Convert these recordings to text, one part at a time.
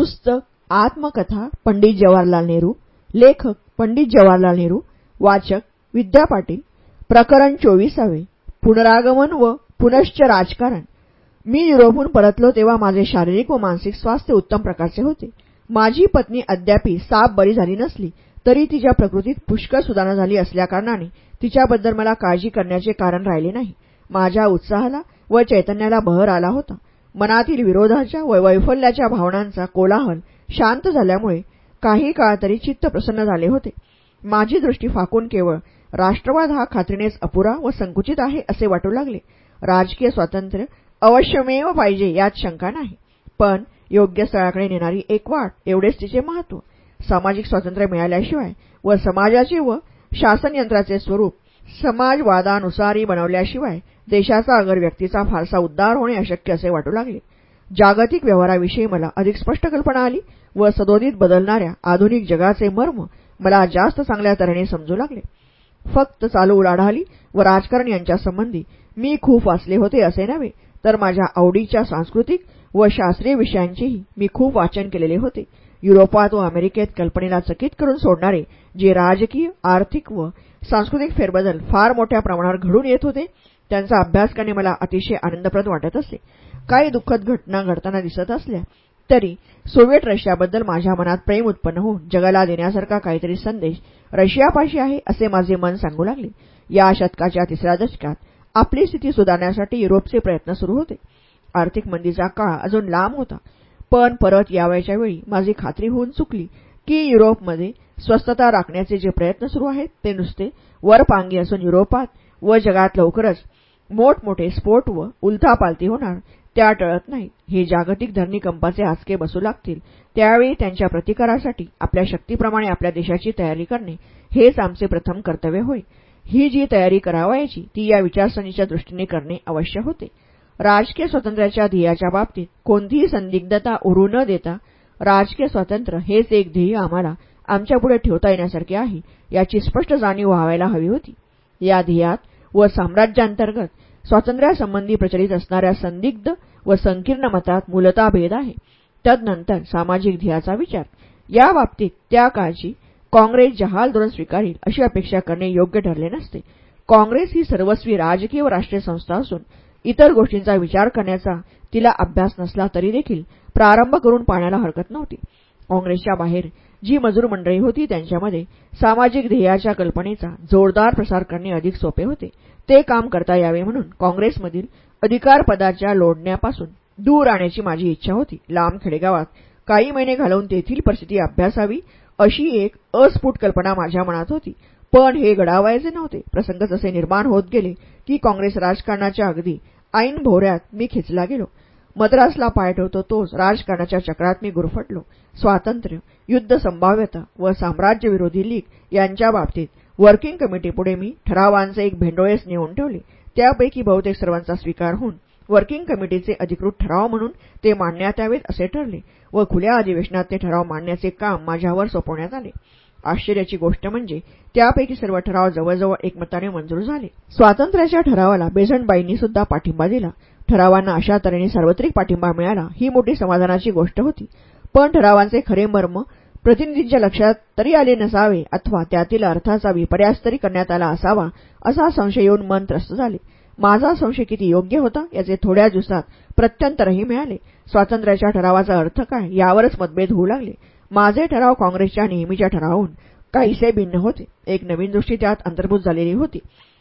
पुस्तक आत्मकथा पंडित जवाहरलाल नेहरू लेखक पंडित जवाहरलाल नेहरू वाचक विद्या पाटील प्रकरण चोवीसावे पुनरागमन व पुनश्च राजकारण. मी युरोपहून परतलो तेव्हा माझे शारीरिक व मानसिक स्वास्थ्य उत्तम प्रकारचे होते. माझी पत्नी अद्यापी साप बरी झाली नसली तरी तिच्या प्रकृतीत पुष्कळ सुधारणा झाली असल्याकारणाने तिच्याबद्दल मला काळजी करण्याचे कारण राहिले नाही. माझ्या उत्साहाला व चैतन्याला बहर आला होता. मनातील विरोधाच्या व वैफल्याच्या भावनांचा कोलाहल शांत झाल्यामुळे काही काळ तरी चित्त प्रसन्न झाले होते. माझी दृष्टी फाकून केवळ राष्ट्रवाद हा खात्रीनेच अपुरा व संकुचित आहे असे वाटू लागले. राजकीय स्वातंत्र्य अवश्यमेव पाहिजे यात शंका नाही. पण योग्य स्थळाकडे नेणारी एक वाट एवढेच तिचे महत्त्व. सामाजिक स्वातंत्र्य मिळाल्याशिवाय व समाजाचे व शासनयंत्राचे स्वरूप समाजवादानुसारी बनवल्याशिवाय देशाचा अगर व्यक्तीचा फारसा उद्धार होणे अशक्य असे वाटू लागले. जागतिक व्यवहाराविषयी मला अधिक स्पष्ट कल्पना आली व सदोदित बदलणाऱ्या आधुनिक जगाचे मर्म मला जास्त चांगल्या तऱ्हेने समजू लागले. फक्त चालू उलाढाली व राजकारण यांच्यासंबंधी मी खूप वाचले होते असे नव्हे तर माझ्या आवडीच्या सांस्कृतिक व शास्त्रीय विषयांचेही मी खूप वाचन केलेले होते. युरोपात व अमेरिकेत कल्पनेला चकित करून सोडणारे जे राजकीय आर्थिक व सांस्कृतिक फेरबदल फार मोठ्या प्रमाणावर घडून येत होते त्यांचा अभ्यास करणे मला अतिशय आनंदप्रद वाटत असे. काही दुःखद घटना घडताना दिसत असल्या तरी सोव्हिएट रशियाबद्दल माझ्या मनात प्रेम उत्पन्न होऊन जगाला देण्यासारखा काहीतरी संदेश रशियापाशी आहे असे माझे मन सांगू लागले. या शतकाच्या तिसऱ्या दशकात आपली स्थिती सुधारण्यासाठी युरोपचे प्रयत्न सुरू होते. आर्थिक मंदीचा काळ अजून लांब होता पण परत यावयाच्या वेळी माझी खात्री होऊन चुकली की युरोपमध्ये स्वस्थता राखण्याचे जे प्रयत्न सुरू आहेत ते नुसते वरपांगी असून युरोपात व जगात लवकरच मोठमोठे स्फोट व उलथापालथी होणार त्या टळत नाहीत. हे जागतिक धरणीकंपाचे आचके बसू लागतील. त्यावेळी त्यांच्या प्रतिकारासाठी आपल्या शक्तीप्रमाणे आपल्या देशाची तयारी करणे हेच आमचे प्रथम कर्तव्य होय. ही जी तयारी करावायची ती या विचारसरणीच्या दृष्टीने करणे अवश्य होते. राजकीय स्वातंत्र्याच्या ध्येयाच्या बाबतीत कोणतीही संदिग्धता उरू न देता राजकीय स्वातंत्र्य हेच एक ध्येय आम्हाला आमच्यापुढे ठेवता येण्यासारखे आहे याची स्पष्ट जाणीव व्हावायला हवी होती. या ध्येयात व साम्राज्यांतर्गत स्वातंत्र्यासंबंधी प्रचलित असणाऱ्या संदिग्ध व संकीर्ण मतात मूलता भेद आहे. तदनंतर सामाजिक ध्येयाचा विचार. या बाबतीत त्या काळची काँग्रेस जहाल धोरण स्वीकारेल अशी अपेक्षा करणे योग्य ठरले नसते. काँग्रेस ही सर्वस्वी राजकीय व राष्ट्रीय संस्था असून इतर गोष्टींचा विचार करण्याचा तिला अभ्यास नसला तरी देखील प्रारंभ करून पाण्याला हरकत नव्हती. काँग्रेसच्या बाहेर जी मजूर मंडळी होती त्यांच्यामध्ये सामाजिक ध्येयाच्या कल्पनेचा जोरदार प्रसार करणे अधिक सोपे होते. ते काम करता यावे म्हणून काँग्रेसमधील अधिकारपदाच्या लोडण्यापासून दूर राहण्याची माझी इच्छा होती. लांब खेडेगावात काही महिने घालवून तेथील परिस्थिती अभ्यासावी अशी एक अस्फुट कल्पना माझ्या मनात होती. पण हे घडावायचे नव्हते. प्रसंग जसे निर्माण होत गेले की काँग्रेस राजकारणाच्या अगदी ऐन भोवऱ्यात मी खेचला गेलो. मद्रासला पाय ठेवतो तोच राजकारणाच्या चक्रात मी गुरफटलो. स्वातंत्र्य युद्ध संभाव्यता व साम्राज्यविरोधी लीग यांच्या बाबतीत वर्किंग कमिटीपुढे मी ठरावांचे एक भेंडोळेच नेऊन ठेवले. त्यापैकी बहुतेक सर्वांचा स्वीकार होऊन वर्किंग कमिटीचे अधिकृत ठराव म्हणून ते मांडण्यात यावेत असे ठरले व खुल्या अधिवेशनात ते ठराव मांडण्याचे काम माझ्यावर सोपवण्यात आले. आश्चर्याची गोष्ट म्हणजे त्यापैकी सर्व ठराव जवळजवळ एकमताने मंजूर झाले. स्वातंत्र्याच्या ठरावाला बेझंटबाईंनी सुद्धा पाठिंबा दिला. ठरावांना अशा तऱ्हेने सार्वत्रिक पाठिंबा मिळाला ही मोठी समाधानाची गोष्ट होती. पण ठरावांचे खरे मर्म प्रतिनिधींच्या लक्षात तरी आले नसावे अथवा त्यातील अर्थाचा विपर्यास तरी करण्यात आला असावा असा संशय येऊन मन त्रस्त झाले. माझा संशय किती योग्य होता याचे थोड्या दिवसात प्रत्यंतरही मिळाले. स्वातंत्र्याच्या ठरावाचा अर्थ काय यावरच मतभेद होऊ लागले. माझे ठराव काँग्रेसच्या नेहमीच्या ठरावून काहीसे भिन्न होते. एक नवीन दृष्टी त्यात अंतर्भूत झालेली होती.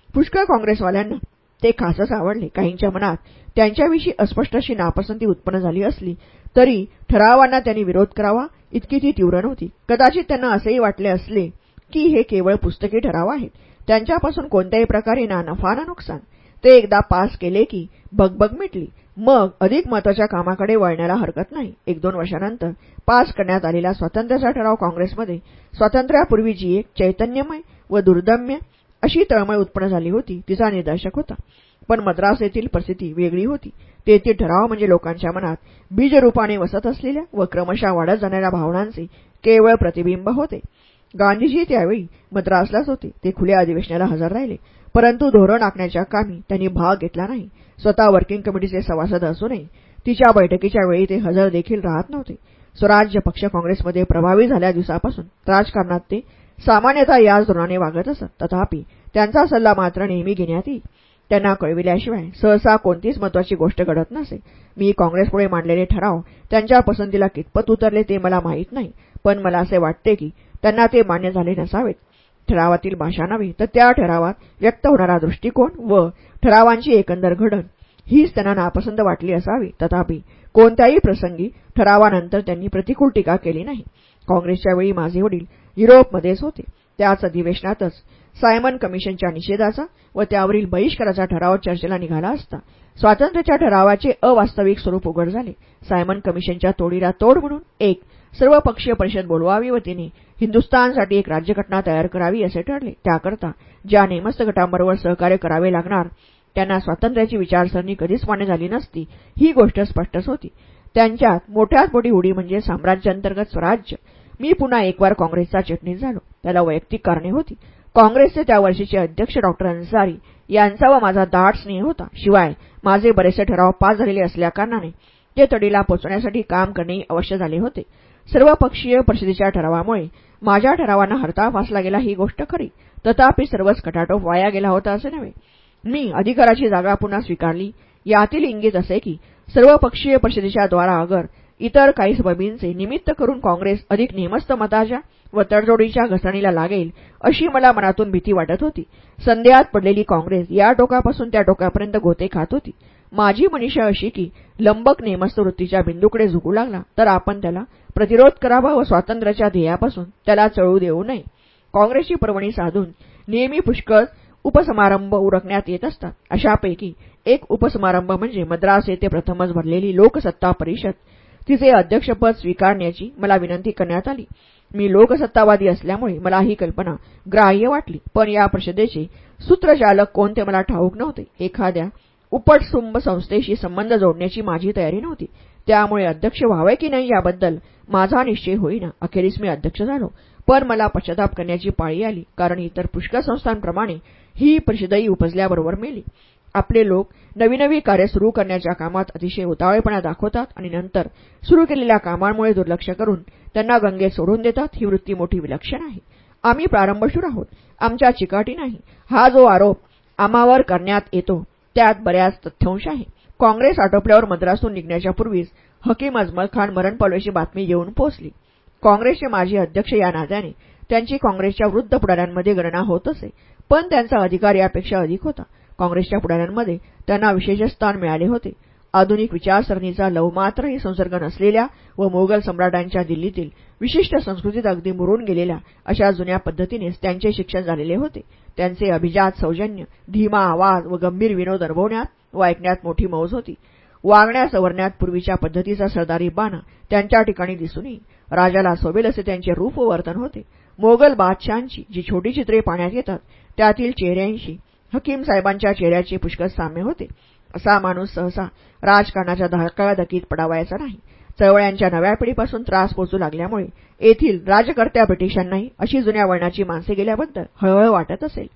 पुष्कळ काँग्रेसवाल्यांना ते खासच आवडले. काहींच्या मनात त्यांच्याविषयी अस्पष्ट अशी नापसंती उत्पन्न झाली असली तरी ठरावांना त्यांनी विरोध करावा इतकी ती तीव्र नव्हती. कदाचित त्यांना असेही वाटले असले की हे केवळ पुस्तकी ठराव आहेत. त्यांच्यापासून कोणत्याही प्रकारे ना नफा ना नुकसान. ते एकदा पास केले की भगभग मिटली. मग अधिक महत्त्वाच्या कामाकडे वळण्याला हरकत नाही. एक दोन वर्षानंतर पास करण्यात आलेला स्वातंत्र्याचा ठराव काँग्रेसमध्ये. स्वातंत्र्यापूर्वी जी एक चैतन्यमय व दुर्दम्य अशी तळमळ उत्पन्न झाली होती तिचा निदर्शक होता. पण मद्रास येथील परिस्थिती वेगळी होती. तेथील ठराव म्हणजे लोकांच्या मनात बीजरूपाने वसत असलेल्या व क्रमशः वाढत जाणाऱ्या भावनांचे केवळ प्रतिबिंब होते. गांधीजी त्यावेळी मद्रासलाच होते. ते खुल्या अधिवेशनाला हजर राहिले. परंतु धोरण आखण्याच्या कामी त्यांनी भाग घेतला नाही. स्वतः वर्किंग कमिटीचे सभासद असूनही तिच्या बैठकीच्या वेळी ते हजर देखील राहत नव्हते. स्वराज्य पक्ष काँग्रेसमध्ये प्रभावी झाल्या दिवसापासून राजकारणात ते सामान्यतः याच धोरणाने वागत असत. तथापि त्यांचा सल्ला मात्र नेहमी घेण्यात येई त्यांना कळविल्याशिवाय सहसा कोणतीच महत्वाची गोष्ट घडत नसे. मी काँग्रेसपुढे मांडलेले ठराव त्यांच्या पसंतीला कितपत उतरले ते मला माहीत नाही पण मला असे वाटते की त्यांना ते मान्य झाले नसावेत. ठरावातील भाषा नव्हे तर त्या ठरावात व्यक्त होणारा दृष्टिकोन व ठरावांची एकंदर घडण हीच त्यांना नापसंत वाटली असावी. तथापि कोणत्याही प्रसंगी ठरावानंतर त्यांनी प्रतिकूल टीका केली नाही. काँग्रेसच्या वेळी माझे वडील युरोपमध्येच होते. त्याच अधिवेशनातच सायमन कमिशनच्या निषेधाचा व त्यावरील बहिष्काराचा ठराव चर्चेला निघाला असता. स्वातंत्र्याच्या ठरावाचे अवास्तविक स्वरूप उघड झाले. सायमन कमिशनच्या तोडीला तोड म्हणून एक सर्वपक्षीय परिषद बोलवावी व तिने हिंदुस्थानसाठी एक राज्यघटना तयार करावी असे ठरले. त्याकरता ज्या नेमस्त गटांबरोबर सहकार्य करावे लागणार त्यांना स्वातंत्र्याची विचारसरणी कधीच मान्य झाली नसती ही गोष्ट स्पष्टच होती. त्यांच्यात मोठ्यात मोठी उडी म्हणजे साम्राज्यांतर्गत स्वराज्य. मी पुन्हा एक वार काँग्रेसचा चिटणीस झालो. त्याला वैयक्तिक कारणे होती. काँग्रेसचे त्या वर्षीचे अध्यक्ष डॉक्टर अन्सारी यांचा व माझा दाट स्नेह होता. शिवाय माझे बरेचसे ठराव पास झालेले असल्याकारणाने ते तडीला पोचण्यासाठी काम करणे अवश्य झाले होते. सर्वपक्षीय परिषदेच्या ठरावामुळे माझ्या ठरावांना हरताळ फासला गेला ही गोष्ट खरी. तथापि सर्वच कटाटोप वाया गेला होता असे नव्हे. मी अधिकाराची जागा पुन्हा स्वीकारली. यातील इंगित असे की सर्वपक्षीय परिषदेच्या द्वारा अगर इतर काही बाबींचे निमित्त करून काँग्रेस अधिक नेमस्त मताच्या व तडजोडीच्या घसरणीला लागेल अशी मला मनातून भीती वाटत होती. संदेहात पडलेली काँग्रेस या टोकापासून त्या टोकापर्यंत गोते खात होती. माझी मनीषा अशी की लंबक नेमस्त वृत्तीच्या बिंदूकडे झुकू लागला तर आपण त्याला प्रतिरोध करावा व स्वातंत्र्याच्या ध्येयापासून त्याला चळू देऊ नये. काँग्रेसची पर्वणी साधून नेहमी पुष्कळ उपसमारंभ उरकण्यात येत असतात. अशापैकी एक उपसमारंभ म्हणजे मद्रास येथे प्रथमच भरलेली लोकसत्ता परिषद. तिचे अध्यक्षपद स्वीकारण्याची मला विनंती करण्यात आली. मी लोकसत्तावादी असल्यामुळे मला ही कल्पना ग्राह्य वाटली पण या परिषदेचे सूत्रचालक कोणते मला ठाऊक नव्हते. एखाद्या उपटसुंब संस्थेशी संबंध जोडण्याची माझी तयारी नव्हती. त्यामुळे अध्यक्ष व्हावे की नाही याबद्दल माझा निश्चय होईना. अखेरीस मी अध्यक्ष झालो पण मला पश्चाताप करण्याची पाळी आली कारण इतर पुष्कळ संस्थांप्रमाणे ही परिषदही उपजल्याबरोबर मेली. आपले लोक नवीनवी कार्य सुरू करण्याच्या कामात अतिशय उतावळेपणा दाखवतात आणि नंतर सुरू केलेल्या कामांमुळे दुर्लक्ष करून त्यांना गंगेत सोडून देतात ही वृत्ती मोठी विलक्षण आहे. आम्ही प्रारंभशूर आहोत. आमच्या चिकाटी नाही. हा जो आरोप आम्हावर करण्यात येतो त्यात बऱ्याच तथ्यांश आहे. काँग्रेस आटोपल्यावर मद्रासून निघण्याच्या पूर्वीच हकीम अजमल खान मरण पावल्याची बातमी येऊन पोहोचली. काँग्रेसचे माजी अध्यक्ष या नात्याने त्यांची काँग्रेसच्या वृद्ध पुढाऱ्यांमध्ये गणना होत असे पण त्यांचा अधिकार यापेक्षा अधिक होता. काँग्रेसच्या पुढाऱ्यांमध्ये त्यांना विशेष स्थान मिळाले होते. आधुनिक विचारसरणीचा लवमात्रही संसर्ग नसलेल्या व मोगल सम्राटांच्या दिल्लीतील विशिष्ट संस्कृतीत अगदी मुरून गेलेल्या अशा जुन्या पद्धतीनेच त्यांचे शिक्षण झालेले होते. त्यांचे अभिजात सौजन्य धीमा आवाज व गंभीर विनोद अनुभवण्यात व ऐकण्यात मोठी मौज होती. वागण्या सवरण्यात पूर्वीच्या पद्धतीचा सरदारी बाणा त्यांच्या ठिकाणी दिसून येई राजाला सोबेल असे त्यांचे रूप व वर्तन होते. मोगल बादशहांची जी छोटी चित्रे पाण्यात येतात त्यातील चेहऱ्यांशी हकीम साहेबांच्या चेहऱ्याचे पुष्कळ साम्य होते. असा माणूस सहसा राजकारणाच्या धकाधकीत पडावायचा नाही. चळवळ्यांच्या नव्या पिढीपासून त्रास पोचू लागल्यामुळे येथील राजकर्त्या ब्रिटिशांनाही अशी जुन्या वळणाची माणसे गेल्याबद्दल हळहळ वाटत असेल.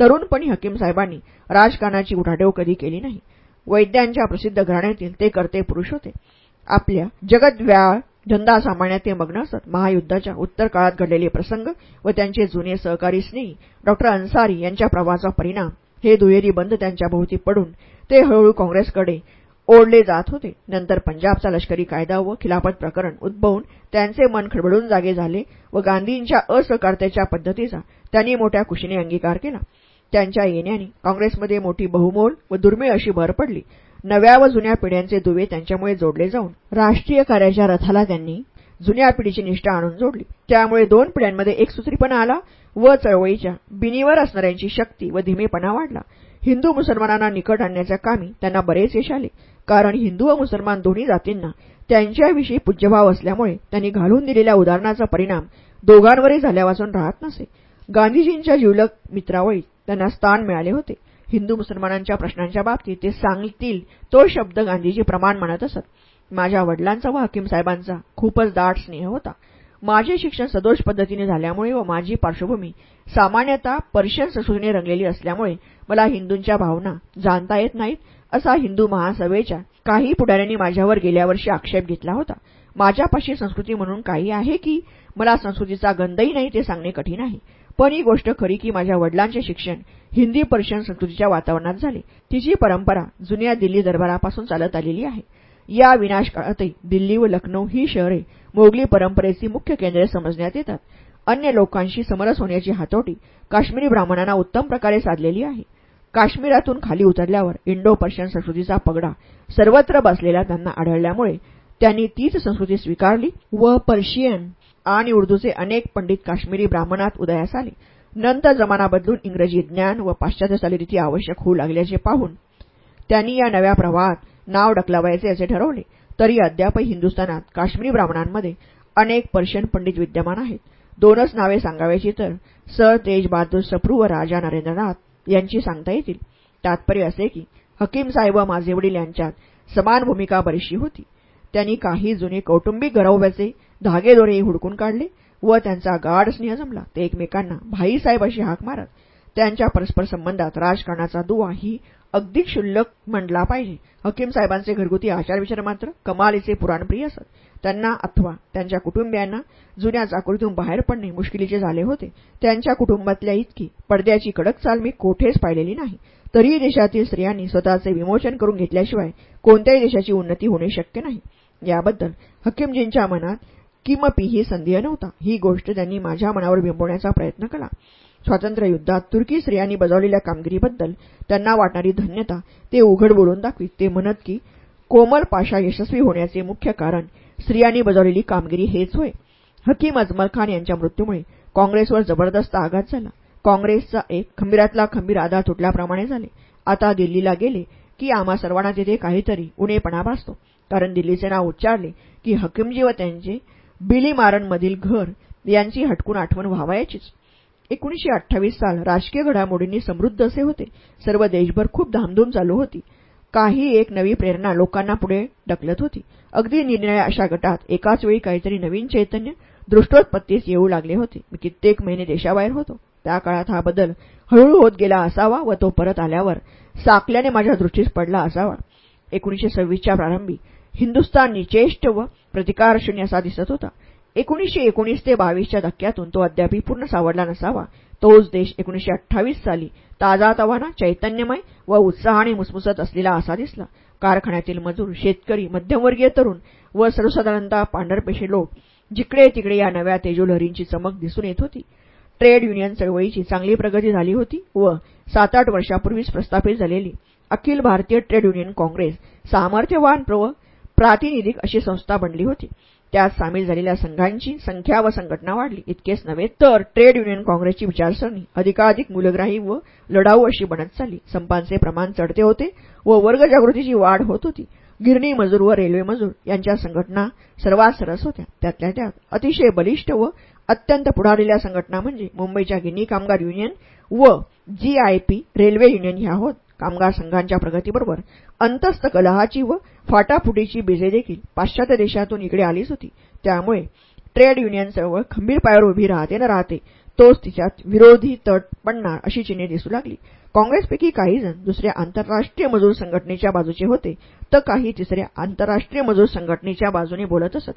तरुणपणी हकीम साहेबांनी राजकारणाची उठाडेव कधी केली नाही. वैद्यांच्या प्रसिद्ध घराण्यातील ते करते पुरुष होते. आपल्या जगद्व्याळ धंदा सांभाळण्यात ते मग्न असत. महायुद्धाच्या उत्तर काळात घडलेले प्रसंग व त्यांचे जुने सहकारी स्नेही डॉक्टर अन्सारी यांच्या प्रवाहाचा परिणाम हे दुहेरी बंद त्यांच्या भोवती पडून ते हळूहळू काँग्रेसकडे ओढले जात होते. नंतर पंजाबचा लष्करी कायदा व खिलाफत प्रकरण उद्भवून त्यांचे मन खडबडून जागे झाले व गांधींच्या असहकार्याच्या पद्धतीचा त्यांनी मोठ्या खुशीने अंगीकार केला. त्यांच्या येण्याने काँग्रेसमध्ये मोठी बहुमोल व दुर्मिळ अशी भर पडली. नव्या व जुन्या पिढ्यांचे दुवे त्यांच्यामुळे जोडले जाऊन राष्ट्रीय कार्याच्या रथाला त्यांनी जुन्या पिढीची निष्ठा आणून जोडली. त्यामुळे दोन पिढ्यांमध्ये एकसूत्रीपणा आला व चळवळीच्या बिनीवर असणाऱ्यांची शक्ती व धीमेपणा वाढला. हिंदू मुसलमानांना निकट आणण्याच्या कामी त्यांना बरेच यश आले कारण हिंदू व मुसलमान दोन्ही जातींना त्यांच्याविषयी पूज्यभाव असल्यामुळे त्यांनी घालून दिलेल्या उदाहरणाचा परिणाम दोघांवरही झाल्यापासून राहत नसे. गांधीजींच्या जिवलक मित्रावळीत त्यांना स्थान मिळाले होते. हिंदू मुसलमानांच्या प्रश्नांच्या बाबतीत ते सांगतील. तो शब्द गांधीजी प्रमाण म्हणत असत. माझ्या वडिलांचा व हकीम साहेबांचा खूपच दाट स्नेह होता. माझे शिक्षण सदोष पद्धतीने झाल्यामुळे व माझी पार्श्वभूमी सामान्यतः पर्शियन संस्कृतीने रंगलेली असल्यामुळे मला हिंदूंच्या भावना जाणता येत नाहीत असा हिंदू महासभेच्या काही पुढाऱ्यांनी माझ्यावर गेल्या वर्षी आक्षेप घेतला होता. माझ्यापाशी संस्कृती म्हणून काही आहे की मला संस्कृतीचा गंधही नाही ते सांगणे कठीण आहे. पण ही गोष्ट खरी की माझ्या वडिलांचे शिक्षण हिंदी पर्शियन संस्कृतीच्या वातावरणात झाले. तिची परंपरा जुन्या दिल्ली दरबारापासून चालत आलेली आहे. या विनाशकाळातही दिल्ली व लखनौ ही शहरे मोगली परंपरेची मुख्य केंद्रे समजण्यात येतात. अन्य लोकांशी समरस होण्याची हातोटी काश्मीरी ब्राह्मणांना उत्तम प्रकारे साधलेली आहे. काश्मीरातून खाली उतरल्यावर इंडो पर्शियन संस्कृतीचा पगडा सर्वत्र बसलेला त्यांना आढळल्यामुळे त्यांनी तीच संस्कृती स्वीकारली व पर्शियन आणि उर्दूचे अनेक पंडित काश्मीरी ब्राह्मणात उदयास आले. नंतर जमाना बदलून इंग्रजी ज्ञान व पाश्चात्य चालीरीती आवश्यक होऊ लागल्याचे पाहून त्यांनी या नव्या प्रवाहात नाव डकलावायचे असे ठरवले. तरी अद्यापही हिंदुस्थानात काश्मीरी ब्राह्मणांमध्ये अनेक पर्शियन पंडित विद्यमान आहेत. दोनच नावे सांगावयाची तर सर तेज बहादूर सप्रू व राजा नरेंद्रनाथ यांची सांगता येतील. तात्पर्य असे की हकीम साहेब व माझे वडील यांच्यात समान भूमिका बरीचशी होती. त्यांनी काही जुने कौटुंबिक गरवब्याचे धागेदोरेही हुडकून काढले व त्यांचा गाढ स्नेह जमला. ते एकमेकांना भाईसाहेब अशी हाक मारत त्यांच्या परस्पर संबंधात राजकारणाचा दुवा ही अगदी क्षुल्लक म्हणला पाहिजे. हकीम साहेबांचे घरगुती आचारविचार मात्र कमालीचे पुराणप्रिय असत. त्यांना अथवा त्यांच्या कुटुंबियांना जुन्या चाकुरीतून बाहेर पडणे मुश्किलीचे झाले होते. त्यांच्या कुटुंबातल्या इतकी पडद्याची कडक चाल मी कोठेच पाहिलेली नाही. तरीही देशातील स्त्रियांनी स्वतःचे विमोचन करून घेतल्याशिवाय कोणत्याही देशाची उन्नती होणे शक्य नाही. याबद्दल हकीमजींच्या मनात किमपीही संदेह नव्हता. ही गोष्ट त्यांनी माझ्या मनावर बिंबवण्याचा प्रयत्न केला. स्वातंत्र्ययुद्धात तुर्की स्त्रियांनी बजावलेल्या कामगिरीबद्दल त्यांना वाटणारी धन्यता ते उघड बोलून दाखवीत ते म्हणत की कोमल पाशा यशस्वी होण्याचे मुख्य कारण स्त्रियांनी बजावलेली कामगिरी हेच होय. हकीम अजमल खान यांच्या मृत्यूमुळे काँग्रेसवर जबरदस्त आघात झाला. काँग्रेसचा एक खंबीरातला खंबीर आधार तुटल्याप्रमाणे झाले. आता दिल्लीला गेले की आम्हा सर्वांना तिथे काहीतरी उणेपणा भासतो. कारण दिल्लीचे नाव उच्चारले की हकीमजी व त्यांचे बिलीमारणमधील घर यांची हटकून आठवण व्हावायचीच. एकोणीशे अठ्ठावीस साल राजकीय घडामोडींनी समृद्ध असे होते. सर्व देशभर खूप धामधूम चालू होती. काही एक नवी प्रेरणा लोकांना पुढे ढकलत होती. अगदी निरनिळ्या अशा गटात एकाच वेळी काहीतरी नवीन चैतन्य दृष्टोत्पत्तीस येऊ लागले होते. मी कित्येक महिने देशाबाहेर होतो. त्या काळात हा बदल हळूहळू होत गेला असावा व तो परत आल्यावर साकल्याने माझ्या दृष्टीस पडला असावा. एकोणीशे सव्वीसच्या प्रारंभी हिंदुस्तान निचेष्ट व प्रतिकारशून्य असा दिसत होता. एकोणीशे एकोणीस ते बावीसच्या धक्क्यातून तो अद्यापही पूर्ण सावरला नसावा. तोच देश एकोणीशे अठ्ठावीस साली ताजा तवाना चैतन्यमय व उत्साहाने मुसमुसत असलेला असा दिसला. कारखान्यातील मजूर शेतकरी मध्यमवर्गीय तरुण व सर्वसाधारणतः पांढरपेशे लोक जिकडे तिकडे या नव्या तेजोलहरींची चमक दिसून येत होती. ट्रेड युनियन चळवळीची चांगली प्रगती झाली होती व सात आठ वर्षापूर्वीच प्रस्थापित झालेली अखिल भारतीय ट्रेड युनियन काँग्रेस सामर्थ्यवान प्रव प्रातिनिधिक अशी संस्था बनली होती. त्यात सामील झालेल्या संघांची संख्या व संघटना वाढली. इतकेच नव्हे तर ट्रेड युनियन काँग्रेसची विचारसरणी अधिकाधिक मूलग्राही व लढाऊ अशी बनत चालली. संपांचे प्रमाण चढते होते व वर्गजागृतीची वाढ होत होती. गिरणी मजूर व रेल्वे मजूर यांच्या संघटना सर्वात सरस होत्या. त्यातल्या त्यात अतिशय बलिष्ठ व अत्यंत पुढारलेल्या संघटना म्हणजे मुंबईच्या गिरणी कामगार युनियन व जीआयपी रेल्वे युनियन ह्या होत. कामगार संघांच्या प्रगतीबरोबर अंतस्थ कलहाची व फाटाफुटीची बीजे देखील पाश्चात्य देशातून इकडे आलीच होती. त्यामुळे ट्रेड युनियन चळवळ खंबीर पायावर उभी राहते न राहते तोच तिच्यात विरोधी तट पडणार अशी चिन्हे दिसू लागली. काँग्रेसपैकी काही जण दुसऱ्या आंतरराष्ट्रीय मजूर संघटनेच्या बाजूचे होते तर काही तिसऱ्या आंतरराष्ट्रीय मजूर संघटनेच्या बाजूने बोलत असत.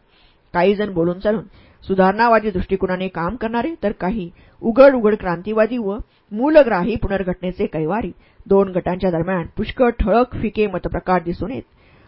काही जण बोलून चालून सुधारणावादी दृष्टिकोनाने काम करणारे तर काही उघड उघड क्रांतीवादी व मूलग्राही पुनर्घटनेचे कैवारी. दोन गटांच्या दरम्यान पुष्कळ ठळक फिके मतप्रकार दिसून येत.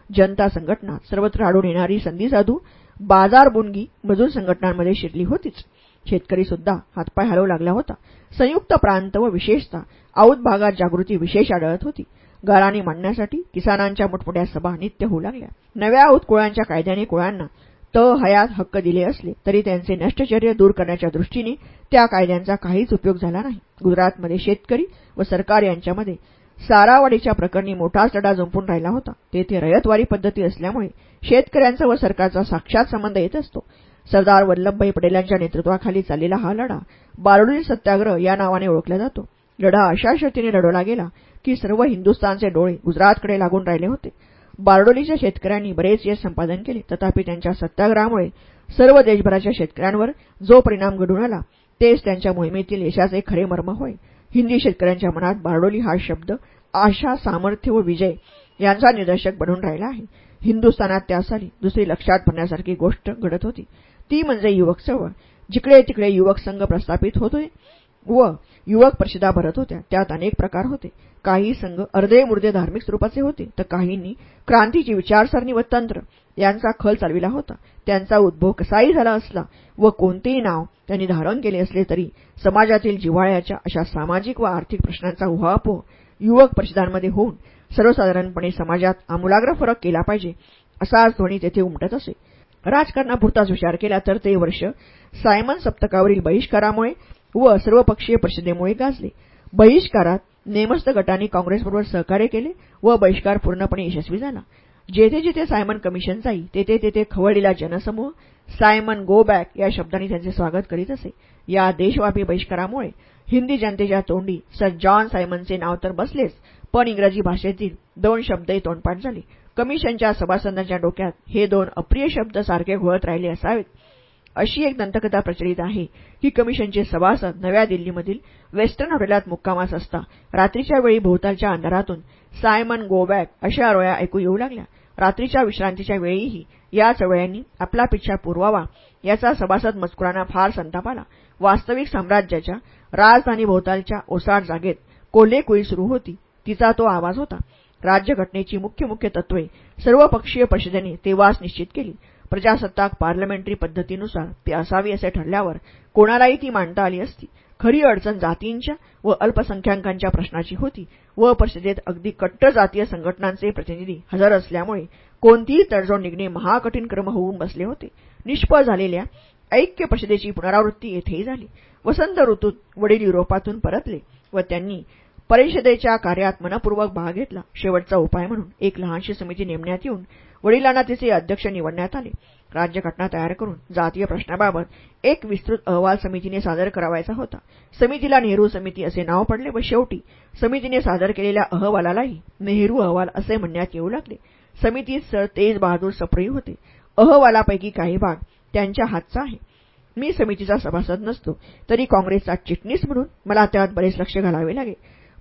जनता संघटना. सर्वत्र आढळून येणारी संधी साधू बाजारबुनगी मजूर संघटनांमध्ये शिरली होतीच. शेतकरी सुद्धा हातपाय हलवू लागला होता. संयुक्त प्रांत व विशेषतः औद भागात जागृती विशेष आढळत होती. गाराणी मांडण्यासाठी किसानांच्या मोठमोठ्या सभा नित्य होऊ लागल्या. नव्या औद कुळांच्या कायद्याने कुळांना त हयात हक्क दिले असले तरी त्यांचे नष्टचर्य दूर करण्याच्या दृष्टीने त्या कायद्यांचा काहीच उपयोग झाला नाही. गुजरातमध्ये शेतकरी व सरकार यांच्यामध्ये सारावाडीच्या प्रकरणी मोठाच लढा जंपून राहिला होता. तेथे रयतवारी पद्धती असल्यामुळे शेतकऱ्यांचा व सरकारचा साक्षात संबंध येत असतो. सरदार वल्लभभाई पटेलांच्या नेतृत्वाखाली चाललेला हा लढा बारडोली सत्याग्रह या नावाने ओळखला जातो. लढा अशा शर्तीने लढवला गेला की सर्व हिंदुस्थानचे डोळे गुजरातकडे लागून राहिले होते. बारडोलीच्या शेतकऱ्यांनी बरेच यश संपादन केले. तथापि त्यांच्या सत्याग्रहामुळे सर्व देशभराच्या शेतकऱ्यांवर जो परिणाम घडून आला तेच त्यांच्या मोहिमेतील यशाचे खरे मर्म होय. हिंदी शेतकऱ्यांच्या मनात बारडोली हा शब्द आशा सामर्थ्य व विजय यांचा निदर्शक बनून राहिला आहे. हिंदुस्थानात त्यासाठी दुसरी लक्षात भरण्यासारखी गोष्ट घडत होती. ती म्हणजे युवक चळवळ. जिकडे तिकडे युवक संघ प्रस्थापित होतोय व युवक परिषदा भरत होत्या. त्यात अनेक प्रकार होते. काही संघ अर्धे मुर्दे धार्मिक स्वरूपाचे होते तर काहींनी क्रांतीची विचारसरणी व तंत्र यांचा खल चालविला होता. त्यांचा उद्भव कसाही झाला असला व कोणतेही नाव त्यांनी धारण केले असले तरी समाजातील जिव्हाळ्याच्या अशा सामाजिक व आर्थिक प्रश्नांचा उहापोह युवक परिषदांमध्ये होऊन सर्वसाधारणपणे समाजात आमूलाग्र फरक केला पाहिजे असाच ध्वनी तेथे उमटत असे. राजकारणापुरताच विचार केला तर ते वर्ष सायमन सप्तकावरील बहिष्कारामुळे व सर्वपक्षीय परिषदेमुळे गाजले. बहिष्कारात नेमस्त गटांनी काँग्रेसबरोबर सहकार्य केले व बहिष्कार पूर्णपणे यशस्वी झाला. जेथे जेथे सायमन कमिशन जाई तेथे तेथे खवळलेला जनसमूह सायमन गो बॅक या शब्दांनी त्यांचे स्वागत करीत असे. या देशव्यापी बहिष्कारामुळे हिंदी जनतेच्या तोंडी सर जॉन सायमनचे नाव तर बसलेच पण इंग्रजी भाषेतील दोन शब्दही तोंडपाठ झाले. कमिशनच्या सभासदांच्या डोक्यात हे दोन अप्रिय शब्द सारखे घोळत राहिले असावेत. अशी एक दंतकथा प्रचलित आहे की कमिशनचे सभासद नव्या दिल्लीमधील वेस्टर्न हॉटेलात मुक्कामास असता रात्रीच्या वेळी भोवतालच्या अंधारातून सायमन गो बॅक अशा रोया ऐकू येऊ लागल्या. रात्रीच्या विश्रांतीच्या वेळीही या चवळ्यांनी आपला पिच्छा पुरवावा याचा सभासद मजकुरांना फार संताप आला. वास्तविक साम्राज्याच्या राजधानी भोवतालच्या ओसाड जागेत कोल्हेकुळी सुरू होती. तिचा तो आवाज होता. राज्यघटनेची मुख्य मुख्य तत्वे सर्वपक्षीय परिषदेने तेव्हाच निश्चित केली. प्रजासत्ताक पार्लमेंटरी पद्धतीनुसार ती असावी असे ठरल्यावर कोणालाही ती मांडता आली असती. खरी अडचण जातींच्या व अल्पसंख्याकांच्या प्रश्नाची होती व परिषदेत अगदी कट्टर जातीय संघटनांचे प्रतिनिधी हजर असल्यामुळे कोणतीही तडजोड निघणे महाकठीण क्रम होऊन बसले होते. निष्फळ झालेल्या ऐक्य परिषदेची पुनरावृत्ती येथेही झाली. वसंत ऋतूत वडील युरोपातून परतले व त्यांनी परिषदेच्या कार्यात मनपूर्वक भाग घेतला. शेवटचा उपाय म्हणून एक लहानशी समिती नेमण्यात येऊन वडिलांना तिचे अध्यक्ष निवडण्यात आले. राज्यघटना तयार करून जातीय प्रश्नाबाबत एक विस्तृत अहवाल समितीने सादर करावायचा होता. समितीला नेहरू समिती असे नाव पडले व शेवटी समितीने सादर केलेल्या अहवालालाही नेहरू अहवाल असे म्हणण्यात येऊ लागले. समितीत सर तेज बहादूर सप्री होते. अहवालापैकी काही भाग त्यांच्या हातचा आहे. मी समितीचा सभासद नसतो तरी काँग्रेसचा चिटणीस म्हणून मला त्यात बरेच लक्ष घालावे लागे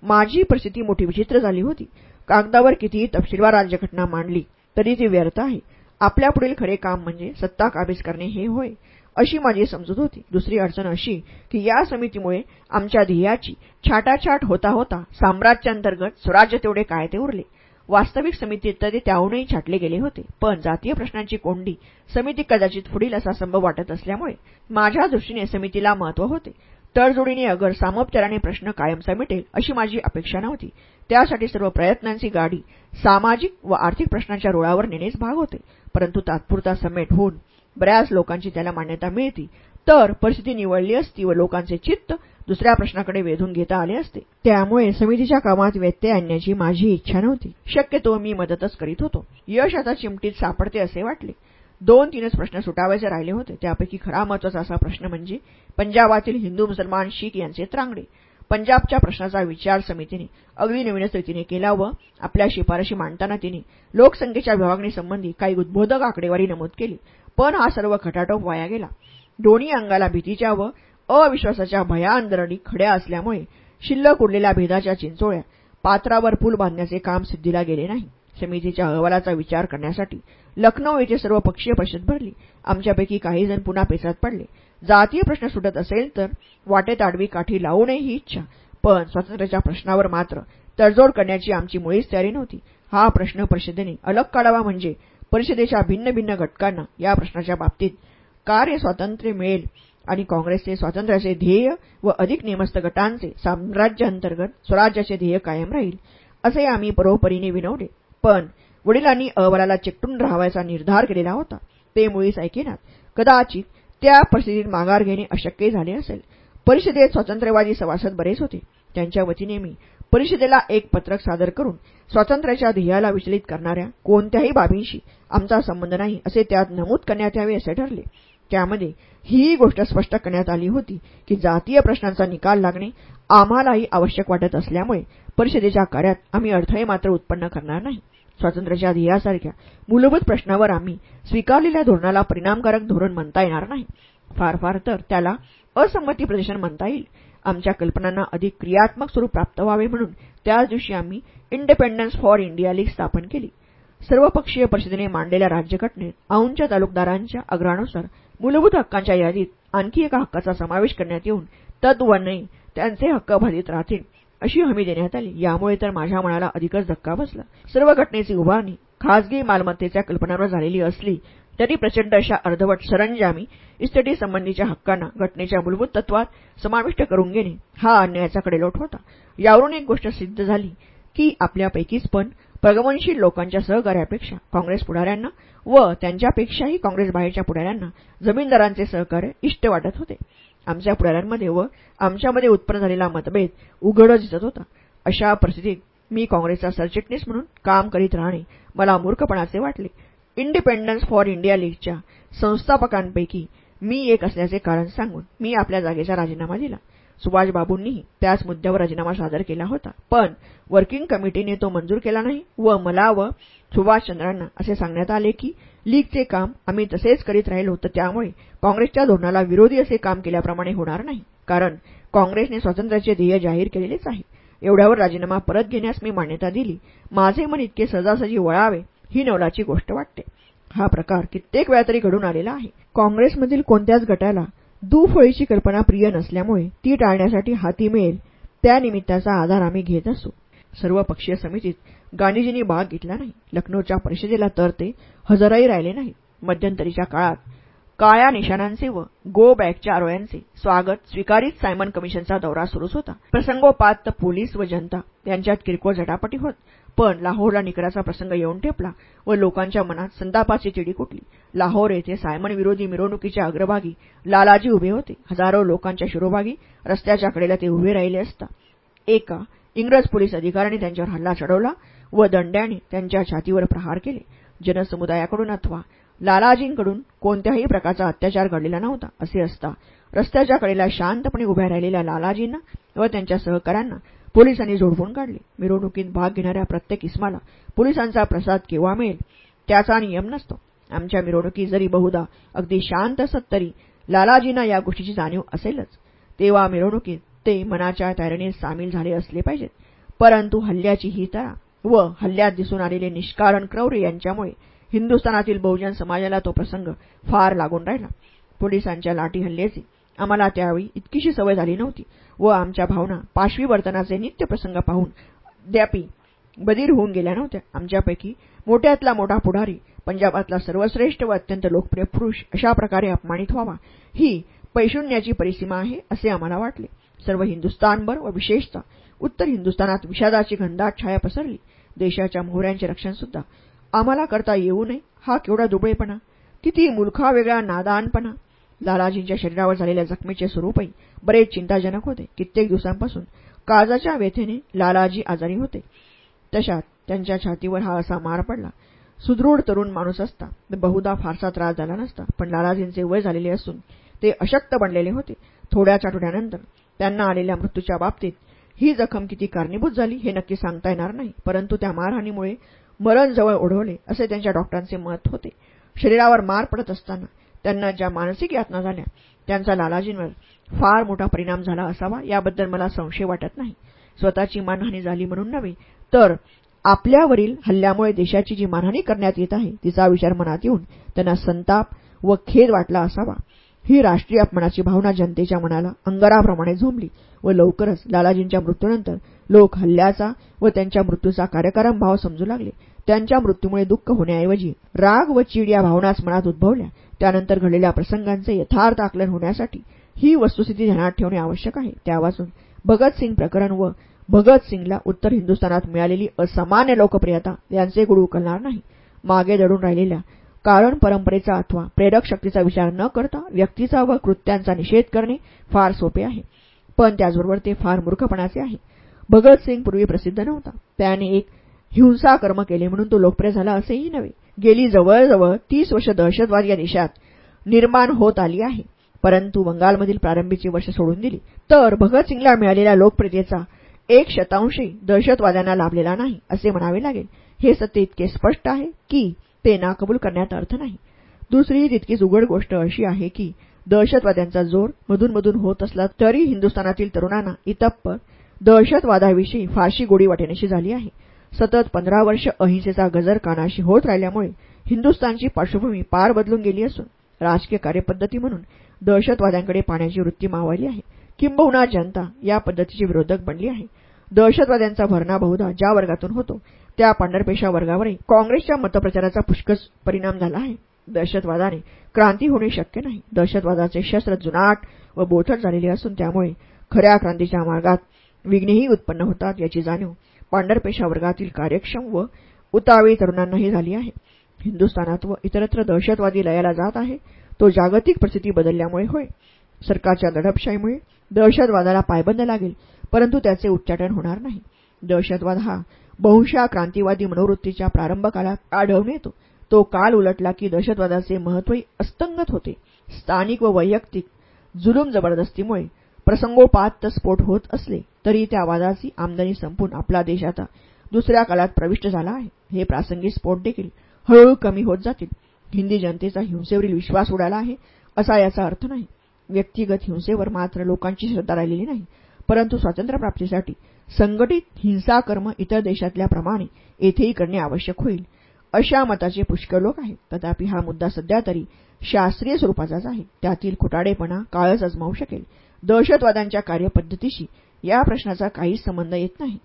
माझी परिस्थिती मोठी विचित्र झाली होती. कागदावर कितीही तपशीलवार राज्यघटना मांडली तरी ती व्यर्थ आहे. आपल्यापुढील खरे काम म्हणजे सत्ता काबीज करणे हे होय अशी माझी समजूत होती. दुसरी अडचण अशी की या समितीमुळे आमच्या ध्येयाची छाटाछाट होता होता साम्राज्याअंतर्गत स्वराज्य तेवढे काय ते उरले. वास्तविक समितीत तर ते त्याहूनही छाटले गेले होते. पण जातीय प्रश्नांची कोंडी समिती कदाचित पुढील असा संभव वाटत असल्यामुळे माझ्या दृष्टीने समितीला महत्त्व होते. तडजोडीने अगर सामोपचाराने प्रश्न कायमचा मिटेल अशी माझी अपेक्षा नव्हती. त्यासाठी सर्व प्रयत्नांची गाडी सामाजिक व आर्थिक प्रश्नांच्या रुळावर नेणेच भाग होते. परंतु तात्पुरता समेट होऊन बऱ्याच लोकांची त्याला मान्यता मिळती. तर परिस्थिती निवडली असती व लोकांचे चित्त दुसऱ्या प्रश्नाकडे वेधून घेता आले असते. त्यामुळे समितीच्या कामात व्यत्यय आणण्याची माझी इच्छा नव्हती. शक्यतो मी मदतच करीत होतो. यश आता चिमटीत सापडते असे वाटले. दोन तीनच प्रश्न सुटावायचे राहिले होते. त्यापैकी खरा महत्त्वाचा असा प्रश्न म्हणजे पंजाबातील हिंदू मुसलमान शीख यांचे त्रांगडे. पंजाबच्या प्रश्नाचा विचार समितीने अगदी नवीनच रीतीने केला व आपल्या शिफारशी मांडताना तिने लोकसंख्येच्या विभागणीसंबंधी काही उद्बोधक आकडेवारी नमूद केली. पण हा सर्व खटाटोप वाया गेला. दोन्ही अंगाला भीतीच्या व अविश्वासाच्या भयांदरणी खड्या असल्यामुळे शिल्लक उरलेल्या भेदाच्या चिंचोळ्या पात्रावर पूल बांधण्याचे काम सिद्धीला गेले नाही. समितीच्या अहवालाचा विचार करण्यासाठी लखनौ येथे सर्व पक्षीय परिषद भरली. आमच्यापैकी काही जण पुन्हा पेचात पडले. जातीय प्रश्न सुटत असेल तर वाटेत आडवी काठी लावू नये ही इच्छा. पण स्वातंत्र्याच्या प्रश्नावर मात्र तडजोड करण्याची आमची मुळीच तयारी नव्हती. हा प्रश्न परिषदेने अलग काढावा म्हणजे परिषदेच्या भिन्न भिन्न घटकांना या प्रश्नाच्या बाबतीत कार्य स्वातंत्र्य मिळेल आणि काँग्रेसचे स्वातंत्र्याचे ध्येय व अधिक नेमस्त गटांचे साम्राज्याअंतर्गत स्वराज्याचे ध्येय कायम राहील असे आम्ही परोपरीने विनवले. पण वडिलांनी अहवालाला चिकटून राहावायचा निर्धार केलेला होता. ते मुळीच ऐकेनात कदाचित त्या परिस्थितीत माघार घेणे अशक्य झाले असेल. परिषदेत स्वातंत्र्यवादी सभासद बरेच होते. त्यांच्या वतीने मी परिषदेला एक पत्रक सादर करून स्वातंत्र्याच्या ध्येयाला विचलित करणाऱ्या कोणत्याही बाबींशी आमचा संबंध नाही असे त्यात नमूद करण्यात यावे असे ठरले. त्यामध्ये ही गोष्ट स्पष्ट करण्यात आली होती की जातीय प्रश्नांचा निकाल लागणे आम्हालाही आवश्यक वाटत असल्यामुळे परिषदेच्या कार्यात आम्ही अडथळे मात्र उत्पन्न करणार नाही. स्वातंत्र्याच्या ध्येयासारख्या मूलभूत प्रश्नावर आम्ही स्वीकारलेल्या धोरणाला परिणामकारक धोरण म्हणता येणार नाही. फार फार तर त्याला असंमती प्रदर्शन म्हणता येईल. आमच्या कल्पनांना अधिक क्रियात्मक स्वरूप प्राप्त व्हावे म्हणून त्याच दिवशी आम्ही इंडिपेंडन्स फॉर इंडिया लीग स्थापन केली. सर्वपक्षीय परिषदेने मांडलेल्या राज्यघटनेत औंच्या तालुकदारांच्या आग्रहानुसार मूलभूत हक्कांच्या यादीत आणखी एका हक्काचा समावेश करण्यात येऊन तद्वने त्यांचे हक्क बाधित राहतील अशी हमी देण्यात आली. यामुळे तर माझ्या मनाला अधिकच धक्का बसला. सर्व घटनेची उभारणी खाजगी मालमत्तेच्या कल्पनांवर झालेली असली तरी प्रचंड अशा अर्धवट सरंजामी इस्टेटीसंबंधीच्या हक्कांना घटनेच्या मूलभूत तत्वात समाविष्ट करून घेणे हा अन्यायाचा कडेलोट होता. यावरून एक गोष्ट सिद्ध झाली की आपल्यापैकीच पण प्रगमनशील लोकांच्या सहकार्यापेक्षा काँग्रेस पुढाऱ्यांना व त्यांच्यापेक्षाही काँग्रेस बाहेरच्या पुढाऱ्यांना जमीनदारांचे सहकार्य इष्ट वाटत होते. आमच्या पुढाऱ्यांमध्ये व आमच्यामध्ये उत्पन्न झालेला मतभेद उघड दिसत होता. अशा परिस्थितीत मी काँग्रेसचा सरचिटणीस म्हणून काम करीत राहणे मला मूर्खपणाचे वाटले. इंडिपेंडन्स फॉर इंडिया लीगच्या संस्थापकांपैकी मी एक असल्याचे कारण सांगून मी आपल्या जागेचा राजीनामा दिला. सुभाषबाबूंनीही त्याच मुद्द्यावर राजीनामा सादर केला होता. पण वर्किंग कमिटीने तो मंजूर केला नाही व मला व सुभाषचंद्रांना असे सांगण्यात आले की लीगचे काम आम्ही तसेच करीत राहिलो तर त्यामुळे काँग्रेसच्या धोरणाला विरोधी असे काम केल्याप्रमाणे होणार नाही. कारण काँग्रेसने स्वातंत्र्याचे ध्येय जाहीर केलेलेच आहे. एवढ्यावर राजीनामा परत घेण्यास मी मान्यता दिली. माझे मन इतके सजासजी वळावे ही नवलाची गोष्ट वाटते. हा प्रकार कित्येक वेळा तरी घडून आलेला आहे. काँग्रेसमधील कोणत्याच गटाला दुफळीची कल्पना प्रिय नसल्यामुळे ती टाळण्यासाठी हाती मिळेल त्यानिमित्ताचा आधार आम्ही घेत असू. सर्व पक्षीय समितीत गांधीजींनी भाग घेतला नाही. लखनौच्या परिषदेला तर ते हजरही राहिले नाही मध्यंतरीच्या काळात काळ्या निशाणांचे व गो बॅकच्या आरोळ्यांचे स्वागत स्वीकारित सायमन कमिशनचा दौरा सुरूच होता. प्रसंगोपात पोलीस व जनता यांच्यात किरकोळ झटापटी होत. पण लाहोरला निकराचा प्रसंग येऊन ठेपला व लोकांच्या मनात संतापाची चिडी कुटली लाहोर येथे सायमन विरोधी मिरवणुकीच्या अग्रभागी लालाजी उभे होते. हजारो लोकांच्या शिरोभागी रस्त्याच्या कडेला ते उभे राहिले असता. एका इंग्रज पोलीस अधिकाऱ्याने त्यांच्यावर हल्ला चढवला व दंड्याने त्यांच्या छातीवर प्रहार केले. जनसमुदायाकडून अथवा लालाजींकडून कोणत्याही प्रकारचा अत्याचार घडलेला नव्हता असे असता रस्त्याच्या कडेला शांतपणे उभ्या राहिलेल्या लालाजींना व त्यांच्या सहकाऱ्यांना पोलिसांनी झोडपून काढले. मिरवणुकीत भाग घेणाऱ्या प्रत्येक इस्माला पोलिसांचा प्रसाद केव्हा मिळेल त्याचा नियम नसतो. आमच्या मिरवणुकीत जरी बहुधा अगदी शांत असत तरी लालाजींना या गोष्टीची जाणीव असेलच. तेव्हा मिरवणुकीत ते मनाच्या तयारीने सामील झाले असले पाहिजेत. परंतु हल्ल्याची ही तरा व हल्ल्यात दिसून आलेले निष्कारण क्रौर्य यांच्यामुळे हिंदुस्थानातील बहुजन समाजाला तो प्रसंग फार लागून राहिला. पोलिसांच्या लाठी हल्ल्याची आम्हाला त्यावेळी इतकीशी सवय झाली नव्हती. व आमच्या भावना. पाशवी वर्तनाचे नित्य प्रसंग पाहून अद्यापी बधीर होऊन गेल्या नव्हत्या. आमच्यापैकी मोठ्यातला मोठा पुढारी पंजाबातला सर्वश्रेष्ठ व अत्यंत लोकप्रिय पुरुष अशा प्रकारे अपमानित व्हावा. ही पैशून्याची परिसीमा आहे असे आम्हाला वाटले. सर्व हिंदुस्थानभर व विशेषतः उत्तर हिंदुस्थानात विषादाची घनदाट छाया पसरली. देशाच्या मोहऱ्यांचे रक्षण सुद्धा. आम्हाला करता येऊ नये हा केवढा दुबळेपणा. किती मुलखा वेगळा नादानपणा. लालाजींच्या शरीरावर झालेल्या जखमेचे स्वरूपही बरेच चिंताजनक होते. कित्येक दिवसांपासून काळजाच्या व्यथेने लालाजी आजारी होते. तशात त्यांच्या छातीवर हा असा मार पडला. सुदृढ तरुण माणूस असता. बहुधा फारसा त्रास झाला नसता. पण लालाजींचे वय झालेले असून ते अशक्त बनलेले होते. थोड्याच आठवड्यानंतर त्यांना आलेल्या मृत्यूच्या बाबतीत ही जखम किती कारणीभूत झाली हे नक्की सांगता येणार नाही. परंतु त्या मारहाणीमुळे मरण जवळ ओढवले असे त्यांच्या डॉक्टरांचे मत होते. शरीरावर मार पडत असताना त्यांना ज्या मानसिक यातना झाल्या त्यांचा लालाजींवर फार मोठा परिणाम झाला असावा याबद्दल मला संशय वाटत नाही. स्वतःची मानहानी झाली म्हणून नव्हे तर आपल्यावरील हल्ल्यामुळे देशाची जी मानहानी करण्यात येत आहे तिचा विचार मनात येऊन त्यांना संताप व खेद वाटला असावा. ही राष्ट्रीय अपमानाची भावना जनतेच्या मनाला अंगाराप्रमाणे झोंबली व लवकरच लालाजींच्या मृत्यूनंतर लोक हल्ल्याचा व त्यांच्या मृत्यूचा कार्यक्रम भाव समजू लागले. त्यांच्या मृत्यूमुळे दुःख होण्याऐवजी राग व चीड या भावनाच मनात उद्भवल्या. त्यानंतर घडलेल्या प्रसंगांचे यथार्थ आकलन होण्यासाठी ही वस्तुस्थिती ध्यानात ठेवणे आवश्यक आहे. त्यापासून भगतसिंग प्रकरण व भगतसिंगला उत्तर हिंदुस्थानात मिळालेली असामान्य लोकप्रियता यांचे गुरु उकलणार नाही. मागे दडून राहिलेल्या कारण परंपरेचा अथवा प्रेरक शक्तीचा विचार न करता व्यक्तीचा व कृत्यांचा निषेध करणे फार सोपे आहे. पण त्याचबरोबर ते फार मूर्खपणाचे आहे. भगतसिंग पूर्वी प्रसिद्ध नव्हता. त्याने एक हिंसा कर्म केले म्हणून तो लोकप्रिय झाला असेही नव्हे. गेली जवळजवळ तीस वर्ष दहशतवाद या देशात निर्माण होत आली आहे. परंतु बंगालमधील प्रारंभीची वर्ष सोडून दिली. तर भगतसिंगला मिळालेल्या लोकप्रियतेचा एक शतांशी दहशतवाद्यांना लाभलेला नाही असे म्हणावे लागेल. हे सत्य इतके स्पष्ट आहे की ते नाकबूल करण्यात अर्थ नाही. दुसरी तितकीच उघड गोष्ट अशी आहे की दहशतवाद्यांचा जोर मधूनमधून होत असला तरी हिंदुस्थानातील तरुणांना इतप्पर दहशतवादाविषयी फारशी गोडी वाटेण्याची झाली आहे. सतत पंधरा वर्ष अहिंसेचा गजर कानाशी होत राहिल्यामुळे हिंदुस्थानची पार्श्वभूमी पार बदलून गेली असून राजकीय कार्यपद्धती म्हणून दहशतवाद्यांकडे पाण्याची वृत्ती मावळली आहे. किंबहुना जनता या पद्धतीची विरोधक बनली आहे. दहशतवाद्यांचा भरणा बहुधा ज्या वर्गातून होतो त्या पांढरपेशा वर्गावरही काँग्रेसच्या मतप्रचाराचा पुष्कळ परिणाम झाला आहे. दहशतवादाने क्रांती होणे शक्य नाही. दहशतवादाचे शस्त्र जुनाट व बोथट झालेले असून त्यामुळे खऱ्या क्रांतीच्या मार्गात विघ्नेही उत्पन्न होतात याची जाणीव पांढरपेशा वर्गातील कार्यक्षम व उतावी तरुणांनाही झाली आहे. हिंदुस्थानात व इतरत्र दहशतवादी लयाला जात आहे. तो जागतिक परिस्थिती बदलल्यामुळे होय. सरकारच्या दडपशाहीमुळे दहशतवादाला पायबंद लागेल परंतु त्याचे उच्चाटन होणार नाही. दहशतवाद हा बहुशा क्रांतीवादी मनोवृत्तीच्या प्रारंभ काळात आढळून येतो. तो काल उलटला की दहशतवादाचे महत्वही अस्तंगत होते. स्थानिक व वैयक्तिक जुलूम जबरदस्तीमुळे प्रसंगोपात स्फोट होत असले तरी त्या वादाची आमदनी संपून आपला देश आता दुसऱ्या काळात प्रविष्ट झाला आहे. हे प्रासंगिक स्फोट देखील हळूहळू कमी होत जातील. हिंदी जनतेचा हिंसेवरील विश्वास उडाला आहे असा याचा अर्थ नाही. व्यक्तिगत हिंसेवर मात्र लोकांची श्रद्धा राहिलेली नाही. परंतु स्वातंत्र्यप्राप्तीसाठी संघटित हिंसाकर्म इतर देशातल्याप्रमाणे येथेही करणे आवश्यक होईल अशा मताचे पुष्कळ लोक आहेत. तथापि हा मुद्दा सध्या तरी शास्त्रीय स्वरूपाचाच आहे. त्यातील खोटाडेपणा काळच अजमावू शकेल. दहशतवाद्यांच्या कार्यपद्धतीशी या प्रश्नाचा काहीच संबंध येत नाही.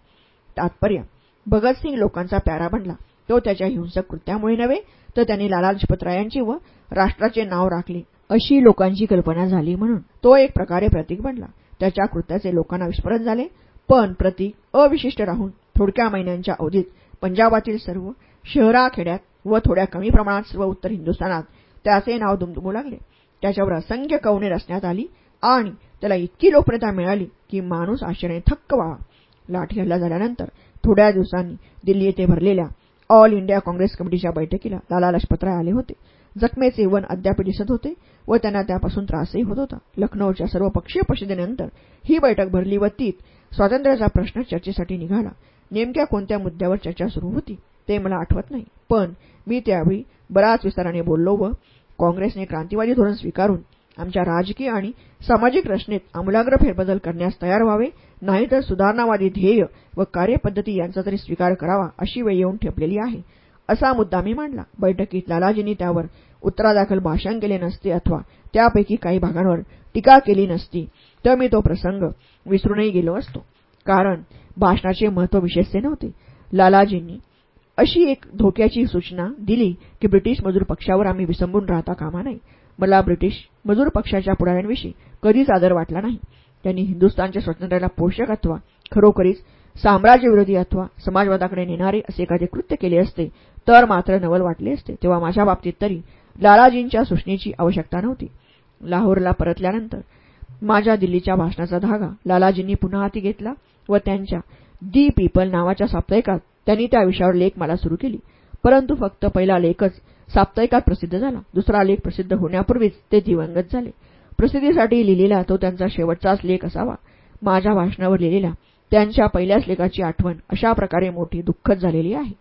तात्पर्य भगतसिंग लोकांचा प्यारा बनला. तो त्याच्या हिंसक कृत्यामुळे नव्हे तर त्यांनी लाला लजपतरायांचे व राष्ट्राचे नाव राखले अशी लोकांची कल्पना झाली म्हणून तो एक प्रकारे प्रतीक बनला. त्याच्या कृत्याचे लोकांना विस्मरण झाले पण प्रतीक अविशिष्ट राहून थोडक्या महिन्यांच्या अवधीत पंजाबातील सर्व शहराखेड्यात व थोड्या कमी प्रमाणात सर्व उत्तर हिंदुस्थानात त्याचे नाव दुमदुमू लागले. त्याच्यावर असंख्य कवने रचण्यात आली. आणि त्याला इतकी लोकप्रियता मिळाली की माणूस आश्चर्याने थक्क व्हावा. लाठी हल्ला झाल्यानंतर थोड्या दिवसांनी दिल्ली येथे भरलेल्या ऑल इंडिया काँग्रेस कमिटीच्या बैठकीला लाला लजपतराय आले होते. जखमेचे वन अद्याप दिसत होते व त्यांना त्यापासून त्रासही होत होता. लखनौच्या सर्व पक्षीय परिषदेनंतर ही बैठक भरली व तीत स्वातंत्र्याचा प्रश्न चर्चेसाठी निघाला. नेमक्या कोणत्या मुद्द्यावर चर्चा सुरू होती ते मला आठवत नाही. पण मी त्यावेळी बराच विस्ताराने बोललो व काँग्रेसने क्रांतिवादी धोरण स्वीकारून आमच्या राजकीय आणि सामाजिक रचनेत आमूलाग्र फेरबदल करण्यास तयार व्हावे नाहीतर सुधारणावादी ध्येय व कार्यपद्धती यांचा तरी स्वीकार करावा अशी वेळ येऊन ठेपलेली आहे. असा मुद्दा मी मांडला. बैठकीत लालाजींनी त्यावर उत्तरादाखल भाषण केले नसते अथवा त्यापैकी काही भागांवर टीका केली नसती तर मी तो प्रसंग विसरूनही गेलो असतो. कारण भाषणाचे महत्त्व विशेषते नव्हते. लालाजींनी अशी एक धोक्याची सूचना दिली की ब्रिटिश मजूर पक्षावर आम्ही विसंबून राहता कामा नये. मला ब्रिटिश मजूर पक्षाच्या पुढाऱ्यांविषयी कधीच आदर वाटला नाही. त्यांनी हिंदुस्थानच्या स्वातंत्र्याला पोषक अथवा खरोखरीच साम्राज्यविरोधी अथवा समाजवादाकडे नेणारे असे एखादे कृत्य केले असते तर मात्र नवल वाटले असते तेव्हा माझ्या बाबतीत तरी लालाजींच्या सूचनेची आवश्यकता नव्हती. लाहोरला परतल्यानंतर माझ्या दिल्लीच्या भाषणाचा धागा लालाजींनी पुन्हा हाती घेतला व त्यांच्या दी पीपल नावाच्या साप्ताहिकात त्यांनी त्या विषयावर लेख मला सुरू केली. परंतु फक्त पहिला लेखच साप्ताहिकात प्रसिद्ध झाला. दुसरा लेख प्रसिद्ध होण्यापूर्वीच ते दिवंगत झाले. प्रसिद्धीसाठी लिहिलेला तो त्यांचा शेवटचाच लेख असावा. माझ्या भाषणावर लिहिलेल्या त्यांच्या पहिल्याच लेखाची आठवण अशा प्रकारे मोठी दुःखद झालेली आहे.